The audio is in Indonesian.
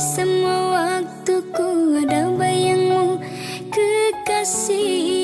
semua waktuku ada bayangmu kekasihku.